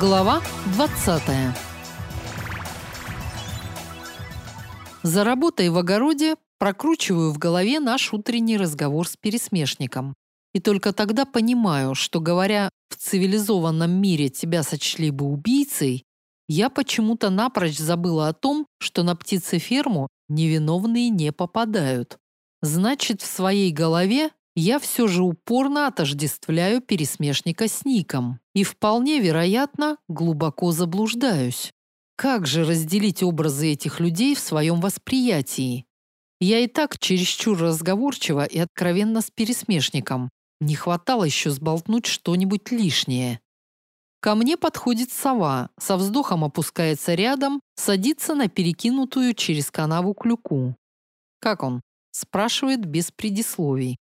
Глава 20. За работой в огороде прокручиваю в голове наш утренний разговор с пересмешником. И только тогда понимаю, что говоря в цивилизованном мире тебя сочли бы убийцей, я почему-то напрочь забыла о том, что на птицеферму невиновные не попадают. Значит, в своей голове я все же упорно отождествляю пересмешника с Ником и вполне вероятно глубоко заблуждаюсь. Как же разделить образы этих людей в своем восприятии? Я и так чересчур разговорчива и откровенно с пересмешником. Не хватало еще сболтнуть что-нибудь лишнее. Ко мне подходит сова, со вздохом опускается рядом, садится на перекинутую через канаву клюку. «Как он?» – спрашивает без предисловий.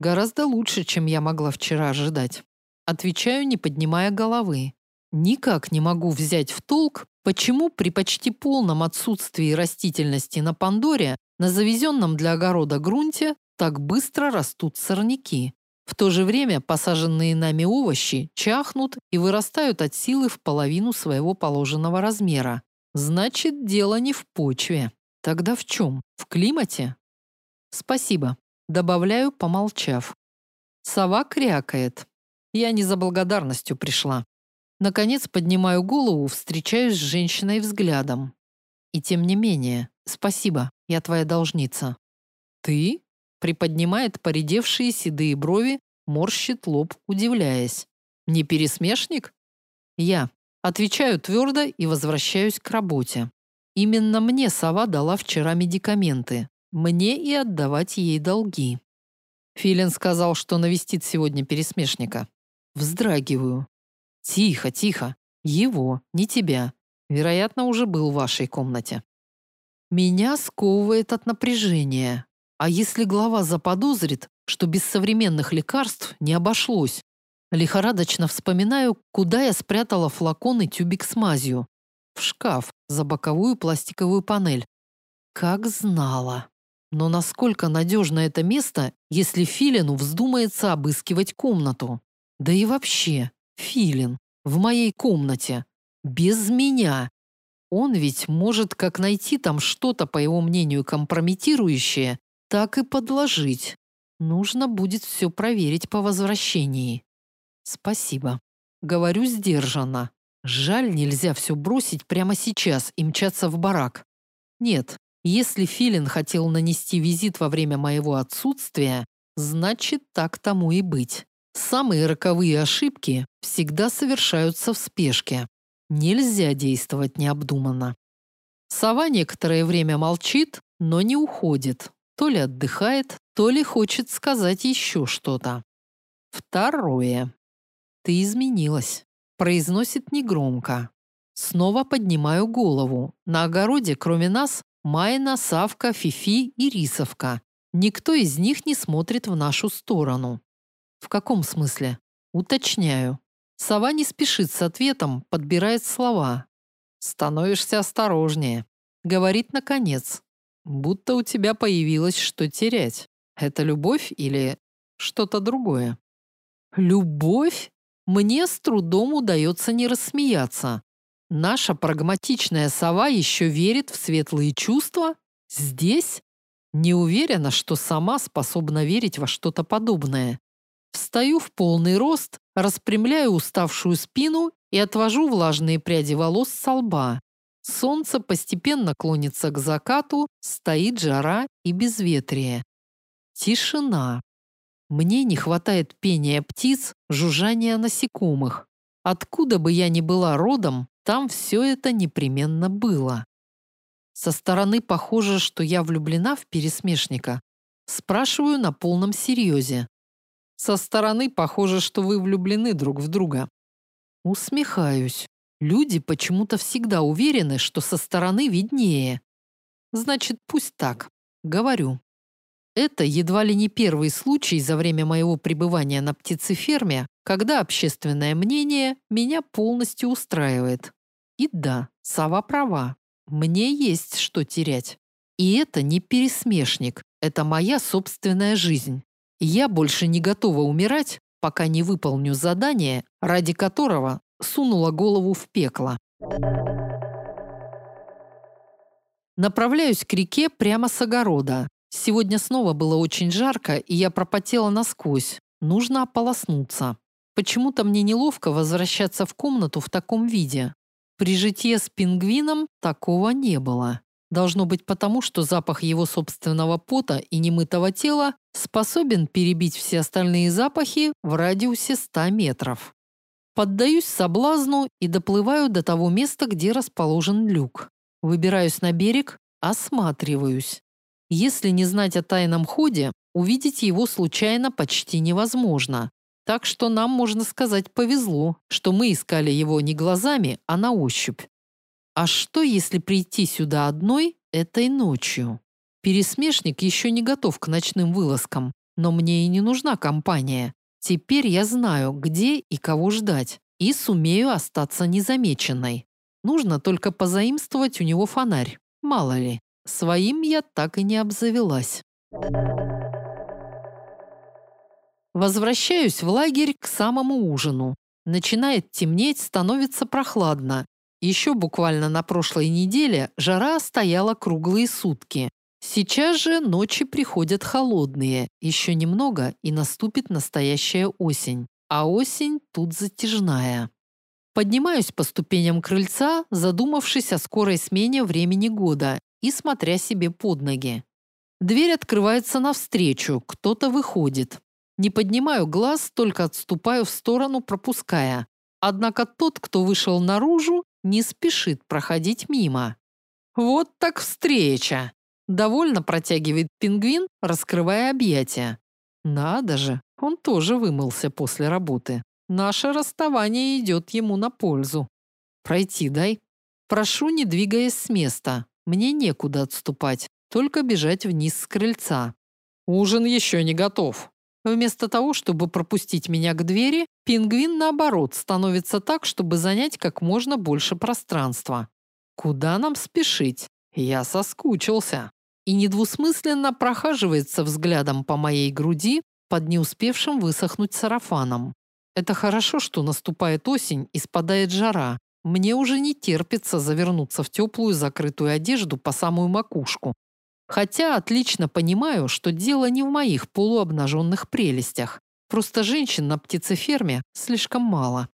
Гораздо лучше, чем я могла вчера ожидать. Отвечаю, не поднимая головы. Никак не могу взять в толк, почему при почти полном отсутствии растительности на Пандоре на завезенном для огорода грунте так быстро растут сорняки. В то же время посаженные нами овощи чахнут и вырастают от силы в половину своего положенного размера. Значит, дело не в почве. Тогда в чем? В климате? Спасибо. Добавляю, помолчав. Сова крякает. Я не за благодарностью пришла. Наконец поднимаю голову, встречаюсь с женщиной взглядом. И тем не менее, спасибо, я твоя должница. Ты? Приподнимает поредевшие седые брови, морщит лоб, удивляясь. Не пересмешник? Я. Отвечаю твердо и возвращаюсь к работе. Именно мне сова дала вчера медикаменты. Мне и отдавать ей долги. Филин сказал, что навестит сегодня пересмешника. Вздрагиваю. Тихо, тихо. Его, не тебя. Вероятно, уже был в вашей комнате. Меня сковывает от напряжения. А если глава заподозрит, что без современных лекарств не обошлось? Лихорадочно вспоминаю, куда я спрятала флакон и тюбик с мазью. В шкаф, за боковую пластиковую панель. Как знала. Но насколько надежно это место, если Филину вздумается обыскивать комнату? Да и вообще, Филин в моей комнате, без меня. Он ведь может как найти там что-то, по его мнению, компрометирующее, так и подложить. Нужно будет все проверить по возвращении. Спасибо. Говорю сдержанно. Жаль, нельзя все бросить прямо сейчас и мчаться в барак. Нет, если Филин хотел нанести визит во время моего отсутствия, значит, так тому и быть. Самые роковые ошибки всегда совершаются в спешке. Нельзя действовать необдуманно. Сова некоторое время молчит, но не уходит. То ли отдыхает, то ли хочет сказать еще что-то. Второе. Ты изменилась. Произносит негромко. Снова поднимаю голову. На огороде, кроме нас, Майна, Савка, Фифи и Рисовка. Никто из них не смотрит в нашу сторону. В каком смысле? Уточняю. Сова не спешит с ответом, подбирает слова. Становишься осторожнее. Говорит наконец. Будто у тебя появилось что терять. Это любовь или что-то другое? Любовь? Мне с трудом удается не рассмеяться. Наша прагматичная сова еще верит в светлые чувства? Здесь? Не уверена, что сама способна верить во что-то подобное. Встаю в полный рост, распрямляю уставшую спину и отвожу влажные пряди волос с лба. Солнце постепенно клонится к закату, стоит жара и безветрие. Тишина. Мне не хватает пения птиц, жужжания насекомых. Откуда бы я ни была родом, там все это непременно было. Со стороны похоже, что я влюблена в пересмешника. Спрашиваю на полном серьезе. Со стороны похоже, что вы влюблены друг в друга. Усмехаюсь. Люди почему-то всегда уверены, что со стороны виднее. Значит, пусть так. Говорю. Это едва ли не первый случай за время моего пребывания на птицеферме, когда общественное мнение меня полностью устраивает. И да, сова права. Мне есть что терять. И это не пересмешник, это моя собственная жизнь. Я больше не готова умирать, пока не выполню задание, ради которого сунула голову в пекло. Направляюсь к реке прямо с огорода. Сегодня снова было очень жарко, и я пропотела насквозь. Нужно ополоснуться. Почему-то мне неловко возвращаться в комнату в таком виде. При житье с пингвином такого не было. Должно быть потому, что запах его собственного пота и немытого тела способен перебить все остальные запахи в радиусе 100 метров. Поддаюсь соблазну и доплываю до того места, где расположен люк. Выбираюсь на берег, осматриваюсь. Если не знать о тайном ходе, увидеть его случайно почти невозможно. Так что нам, можно сказать, повезло, что мы искали его не глазами, а на ощупь. А что, если прийти сюда одной этой ночью? Пересмешник еще не готов к ночным вылазкам, но мне и не нужна компания. Теперь я знаю, где и кого ждать, и сумею остаться незамеченной. Нужно только позаимствовать у него фонарь. Мало ли, своим я так и не обзавелась. Возвращаюсь в лагерь к самому ужину. Начинает темнеть, становится прохладно. Еще буквально на прошлой неделе жара стояла круглые сутки. Сейчас же ночи приходят холодные. Еще немного и наступит настоящая осень. А осень тут затяжная. Поднимаюсь по ступеням крыльца, задумавшись о скорой смене времени года и смотря себе под ноги. Дверь открывается навстречу, кто-то выходит. Не поднимаю глаз, только отступаю в сторону, пропуская. Однако тот, кто вышел наружу, не спешит проходить мимо. Вот так встреча. Довольно протягивает пингвин, раскрывая объятия. Надо же, он тоже вымылся после работы. Наше расставание идет ему на пользу. Пройти дай. Прошу, не двигаясь с места. Мне некуда отступать, только бежать вниз с крыльца. Ужин еще не готов. Вместо того, чтобы пропустить меня к двери, пингвин, наоборот, становится так, чтобы занять как можно больше пространства. Куда нам спешить? Я соскучился. И недвусмысленно прохаживается взглядом по моей груди под не успевшим высохнуть сарафаном. Это хорошо, что наступает осень и спадает жара. Мне уже не терпится завернуться в теплую закрытую одежду по самую макушку. Хотя отлично понимаю, что дело не в моих полуобнаженных прелестях. Просто женщин на птицеферме слишком мало.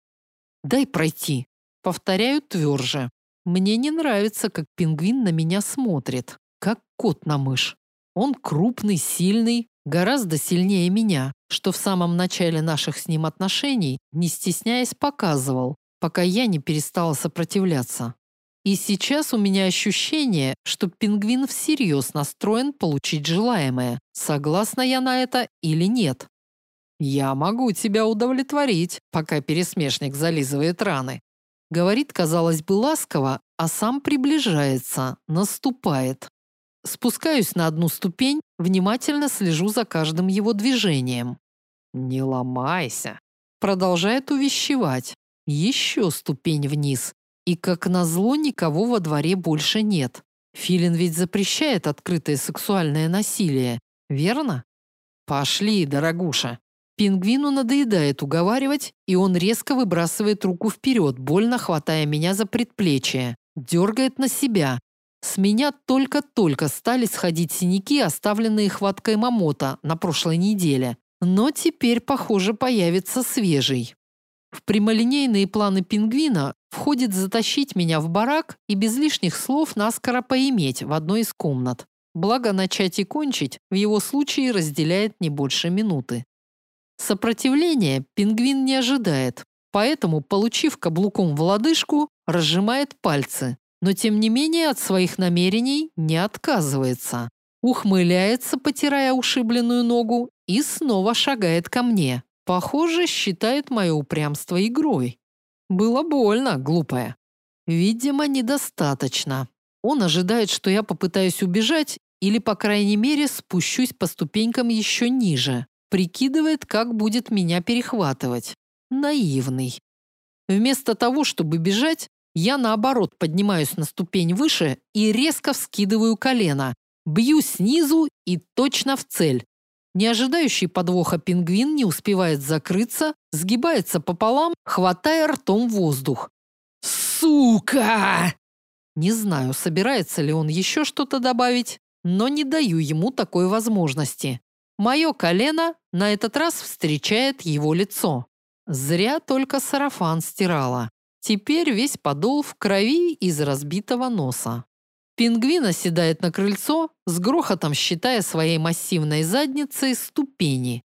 Дай пройти. Повторяю тверже. Мне не нравится, как пингвин на меня смотрит, как кот на мышь. Он крупный, сильный, гораздо сильнее меня, что в самом начале наших с ним отношений, не стесняясь, показывал, пока я не перестала сопротивляться. И сейчас у меня ощущение, что пингвин всерьез настроен получить желаемое, согласна я на это или нет. «Я могу тебя удовлетворить, пока пересмешник зализывает раны», говорит, казалось бы, ласково, а сам приближается, наступает. Спускаюсь на одну ступень, внимательно слежу за каждым его движением. «Не ломайся!» Продолжает увещевать. Еще ступень вниз. И, как назло, никого во дворе больше нет. Филин ведь запрещает открытое сексуальное насилие, верно? Пошли, дорогуша. Пингвину надоедает уговаривать, и он резко выбрасывает руку вперед, больно хватая меня за предплечье. Дергает на себя, с меня только-только стали сходить синяки, оставленные хваткой мамота на прошлой неделе. Но теперь, похоже, появится свежий. В прямолинейные планы пингвина входит затащить меня в барак и без лишних слов наскоро поиметь в одной из комнат. Благо начать и кончить в его случае разделяет не больше минуты. Сопротивления пингвин не ожидает, поэтому, получив каблуком в лодыжку, разжимает пальцы, но тем не менее от своих намерений не отказывается. Ухмыляется, потирая ушибленную ногу, и снова шагает ко мне. Похоже, считает мое упрямство игрой. Было больно, глупая. Видимо, недостаточно. Он ожидает, что я попытаюсь убежать или, по крайней мере, спущусь по ступенькам еще ниже. Прикидывает, как будет меня перехватывать. Наивный. Вместо того, чтобы бежать, я, наоборот, поднимаюсь на ступень выше и резко вскидываю колено. Бью снизу и точно в цель. Не ожидающий подвоха пингвин не успевает закрыться, сгибается пополам, хватая ртом воздух. «Сука!» Не знаю, собирается ли он еще что-то добавить, но не даю ему такой возможности. Мое колено на этот раз встречает его лицо. Зря только сарафан стирала. Теперь весь подол в крови из разбитого носа. Пингвин оседает на крыльцо, с грохотом считая своей массивной задницей ступени.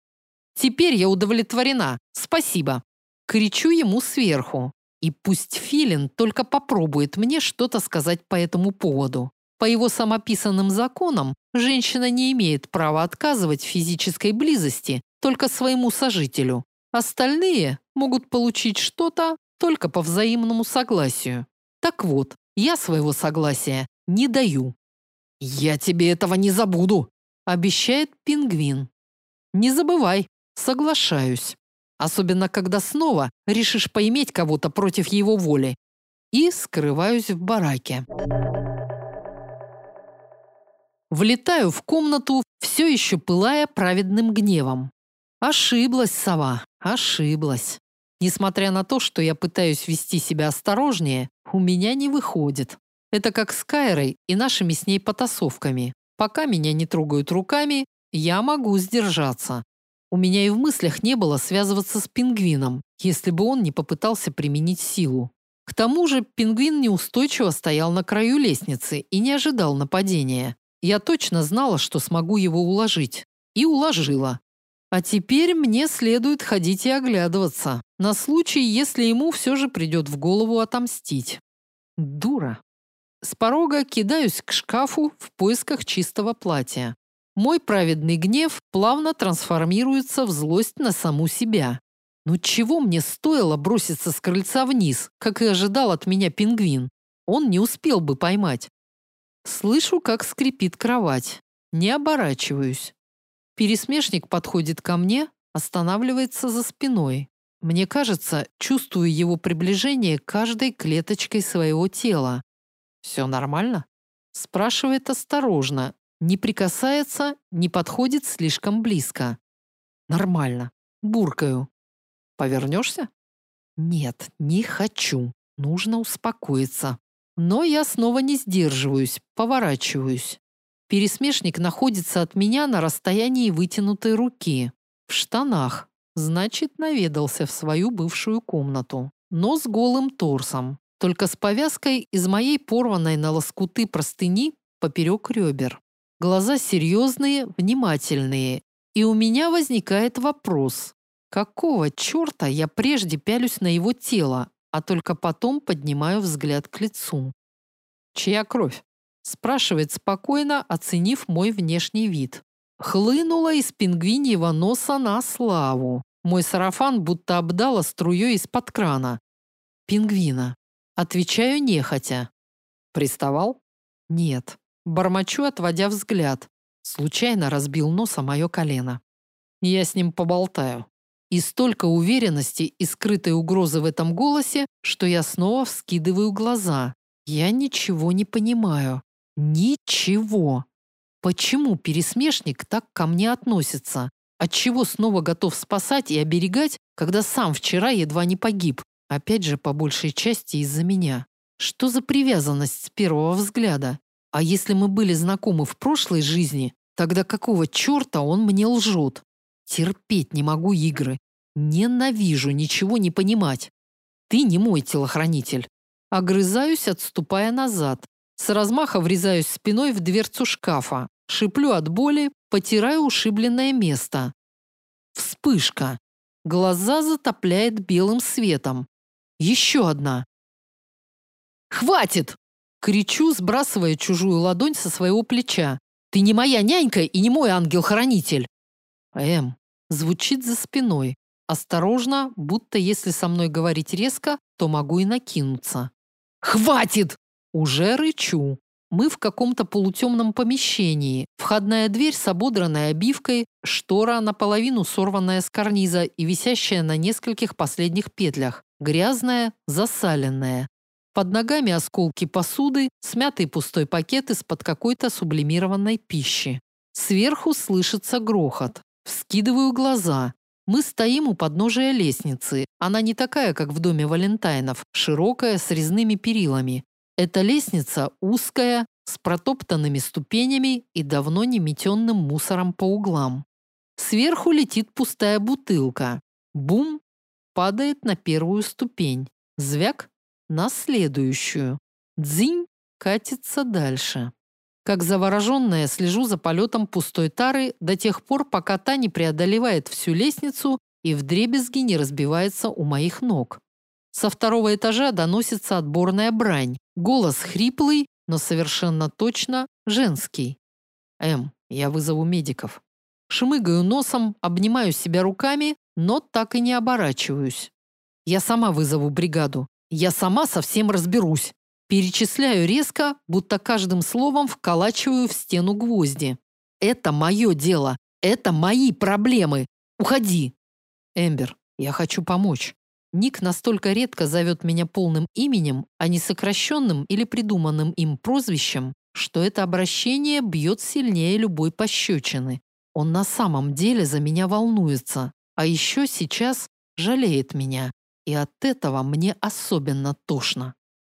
Теперь я удовлетворена. Спасибо. Кричу ему сверху. И пусть Филин только попробует мне что-то сказать по этому поводу. По его самописанным законам, женщина не имеет права отказывать в физической близости только своему сожителю. Остальные могут получить что-то только по взаимному согласию. Так вот, я своего согласия не даю. «Я тебе этого не забуду», – обещает пингвин. «Не забывай, соглашаюсь. Особенно, когда снова решишь поиметь кого-то против его воли. И скрываюсь в бараке». Влетаю в комнату, все еще пылая праведным гневом. Ошиблась сова, ошиблась. Несмотря на то, что я пытаюсь вести себя осторожнее, у меня не выходит. Это как с Кайрой и нашими с ней потасовками. Пока меня не трогают руками, я могу сдержаться. У меня и в мыслях не было связываться с пингвином, если бы он не попытался применить силу. К тому же пингвин неустойчиво стоял на краю лестницы и не ожидал нападения. Я точно знала, что смогу его уложить. И уложила. А теперь мне следует ходить и оглядываться, на случай, если ему все же придет в голову отомстить. Дура. С порога кидаюсь к шкафу в поисках чистого платья. Мой праведный гнев плавно трансформируется в злость на саму себя. Но чего мне стоило броситься с крыльца вниз, как и ожидал от меня пингвин? Он не успел бы поймать. Слышу, как скрипит кровать. Не оборачиваюсь. Пересмешник подходит ко мне, останавливается за спиной. Мне кажется, чувствую его приближение каждой клеточкой своего тела. «Все нормально?» Спрашивает осторожно, не прикасается, не подходит слишком близко. «Нормально. Буркаю. Повернешься?» «Нет, не хочу. Нужно успокоиться». Но я снова не сдерживаюсь, поворачиваюсь. Пересмешник находится от меня на расстоянии вытянутой руки. В штанах. Значит, наведался в свою бывшую комнату. Но с голым торсом только с повязкой из моей порванной на лоскуты простыни поперек ребер. Глаза серьезные, внимательные. И у меня возникает вопрос. Какого черта я прежде пялюсь на его тело, а только потом поднимаю взгляд к лицу? «Чья кровь?» спрашивает спокойно, оценив мой внешний вид. Хлынула из пингвиньего носа на славу. Мой сарафан будто обдала струей из-под крана. Пингвина. Отвечаю нехотя. Приставал? Нет. Бормочу, отводя взгляд. Случайно разбил нос о мое колено. Я с ним поболтаю. И столько уверенности и скрытой угрозы в этом голосе, что я снова вскидываю глаза. Я ничего не понимаю. Ничего. Почему пересмешник так ко мне относится? Отчего снова готов спасать и оберегать, когда сам вчера едва не погиб? Опять же, по большей части из-за меня. Что за привязанность с первого взгляда? А если мы были знакомы в прошлой жизни, тогда какого черта он мне лжет? Терпеть не могу игры. Ненавижу ничего не понимать. Ты не мой телохранитель. Огрызаюсь, отступая назад. С размаха врезаюсь спиной в дверцу шкафа. Шиплю от боли, потираю ушибленное место. Вспышка. Глаза затопляет белым светом. Еще одна. «Хватит!» – кричу, сбрасывая чужую ладонь со своего плеча. «Ты не моя нянька и не мой ангел-хранитель!» «Эм!» – звучит за спиной. Осторожно, будто если со мной говорить резко, то могу и накинуться. «Хватит!» Уже рычу. Мы в каком-то полутемном помещении. Входная дверь с ободранной обивкой, штора наполовину сорванная с карниза и висящая на нескольких последних петлях грязная, засаленная. Под ногами осколки посуды, смятый пустой пакет из-под какой-то сублимированной пищи. Сверху слышится грохот. Вскидываю глаза. Мы стоим у подножия лестницы. Она не такая, как в доме Валентайнов, широкая, с резными перилами. Эта лестница узкая, с протоптанными ступенями и давно не метенным мусором по углам. Сверху летит пустая бутылка. Бум! Падает на первую ступень. Звяк на следующую. Дзинь катится дальше. Как завороженная слежу за полетом пустой тары до тех пор, пока та не преодолевает всю лестницу и вдребезги не разбивается у моих ног. Со второго этажа доносится отборная брань. Голос хриплый, но совершенно точно женский. «Эм, я вызову медиков». Шмыгаю носом, обнимаю себя руками, но так и не оборачиваюсь. Я сама вызову бригаду. Я сама совсем разберусь. Перечисляю резко, будто каждым словом вколачиваю в стену гвозди. Это мое дело. Это мои проблемы. Уходи. Эмбер, я хочу помочь. Ник настолько редко зовет меня полным именем, а не сокращенным или придуманным им прозвищем, что это обращение бьет сильнее любой пощечины. Он на самом деле за меня волнуется, а еще сейчас жалеет меня. И от этого мне особенно тошно.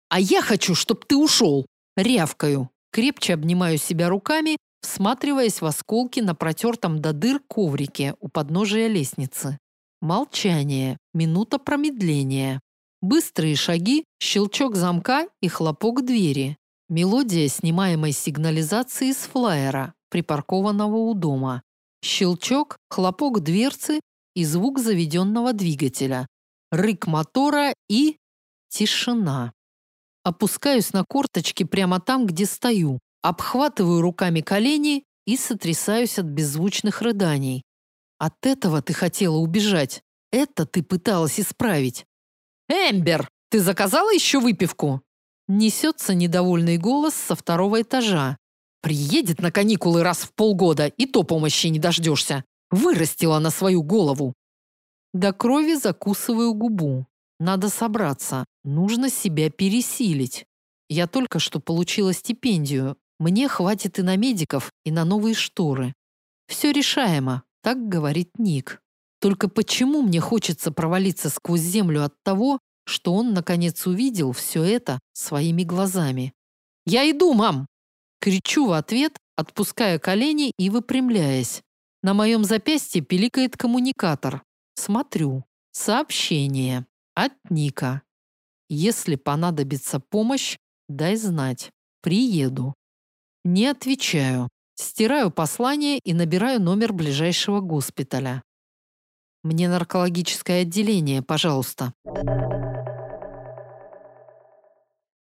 «А я хочу, чтобы ты ушел!» Рявкаю. Крепче обнимаю себя руками, всматриваясь в осколки на протертом до дыр коврике у подножия лестницы. Молчание, минута промедления. Быстрые шаги, щелчок замка и хлопок двери. Мелодия снимаемой сигнализации с флайера, припаркованного у дома. Щелчок, хлопок дверцы и звук заведенного двигателя. Рык мотора и... тишина. Опускаюсь на корточки прямо там, где стою, обхватываю руками колени и сотрясаюсь от беззвучных рыданий. От этого ты хотела убежать. Это ты пыталась исправить. Эмбер, ты заказала еще выпивку? Несется недовольный голос со второго этажа. Приедет на каникулы раз в полгода, и то помощи не дождешься. Вырастила на свою голову. До крови закусываю губу. Надо собраться. Нужно себя пересилить. Я только что получила стипендию. Мне хватит и на медиков, и на новые шторы. Все решаемо. Так говорит Ник. Только почему мне хочется провалиться сквозь землю от того, что он наконец увидел все это своими глазами? «Я иду, мам!» Кричу в ответ, отпуская колени и выпрямляясь. На моем запястье пиликает коммуникатор. Смотрю. Сообщение. От Ника. Если понадобится помощь, дай знать. Приеду. Не отвечаю. Стираю послание и набираю номер ближайшего госпиталя. Мне наркологическое отделение, пожалуйста.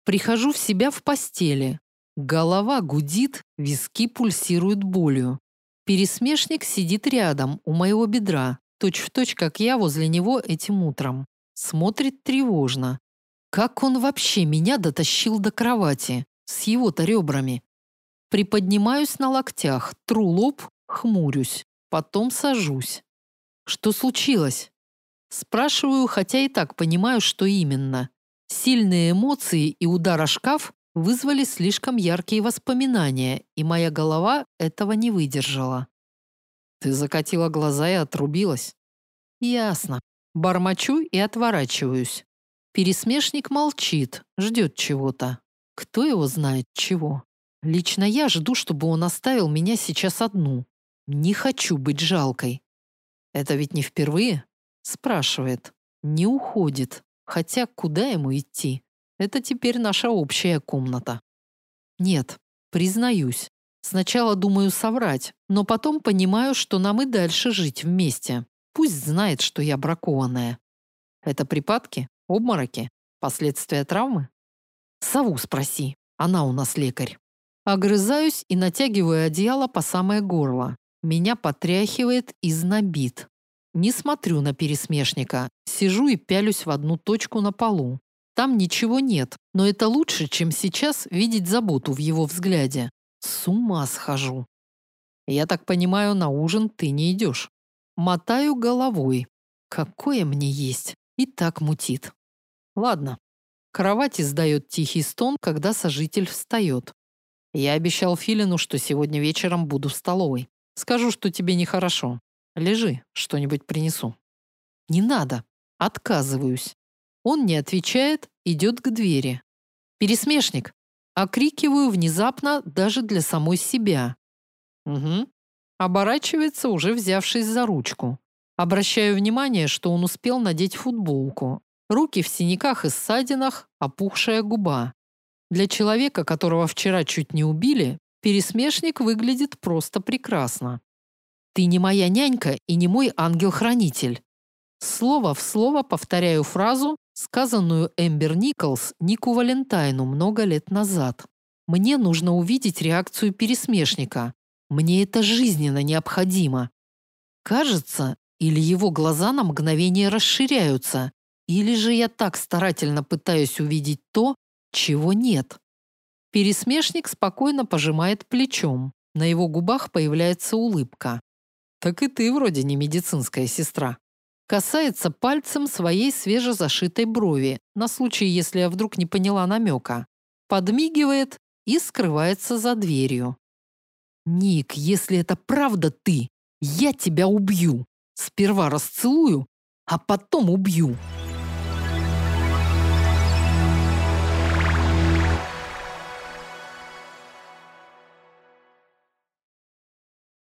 Прихожу в себя в постели. Голова гудит, виски пульсируют болью. Пересмешник сидит рядом, у моего бедра, точь-в-точь, точь, как я возле него этим утром. Смотрит тревожно. Как он вообще меня дотащил до кровати? С его-то ребрами. Приподнимаюсь на локтях, тру лоб, хмурюсь, потом сажусь. Что случилось? Спрашиваю, хотя и так понимаю, что именно. Сильные эмоции и удар о шкаф вызвали слишком яркие воспоминания, и моя голова этого не выдержала. Ты закатила глаза и отрубилась. Ясно. Бормочу и отворачиваюсь. Пересмешник молчит, ждет чего-то. Кто его знает чего? Лично я жду, чтобы он оставил меня сейчас одну. Не хочу быть жалкой. Это ведь не впервые? Спрашивает. Не уходит. Хотя куда ему идти? Это теперь наша общая комната. Нет, признаюсь. Сначала думаю соврать, но потом понимаю, что нам и дальше жить вместе. Пусть знает, что я бракованная. Это припадки? Обмороки? Последствия травмы? Сову спроси. Она у нас лекарь. Огрызаюсь и натягиваю одеяло по самое горло. Меня потряхивает и знобит. Не смотрю на пересмешника. Сижу и пялюсь в одну точку на полу. Там ничего нет, но это лучше, чем сейчас видеть заботу в его взгляде. С ума схожу. Я так понимаю, на ужин ты не идешь. Мотаю головой. Какое мне есть. И так мутит. Ладно. Кровать издает тихий стон, когда сожитель встает. Я обещал Филину, что сегодня вечером буду в столовой. Скажу, что тебе нехорошо. Лежи, что-нибудь принесу. Не надо. Отказываюсь. Он не отвечает, идет к двери. Пересмешник. Окрикиваю внезапно даже для самой себя. Угу. Оборачивается, уже взявшись за ручку. Обращаю внимание, что он успел надеть футболку. Руки в синяках и ссадинах, опухшая губа. Для человека, которого вчера чуть не убили, пересмешник выглядит просто прекрасно. Ты не моя нянька и не мой ангел-хранитель. Слово в слово повторяю фразу, сказанную Эмбер Николс Нику Валентайну много лет назад. Мне нужно увидеть реакцию пересмешника. Мне это жизненно необходимо. Кажется, или его глаза на мгновение расширяются, или же я так старательно пытаюсь увидеть то, чего нет. Пересмешник спокойно пожимает плечом. На его губах появляется улыбка. Так и ты вроде не медицинская сестра. Касается пальцем своей свежезашитой брови, на случай, если я вдруг не поняла намека. Подмигивает и скрывается за дверью. Ник, если это правда ты, я тебя убью. Сперва расцелую, а потом убью.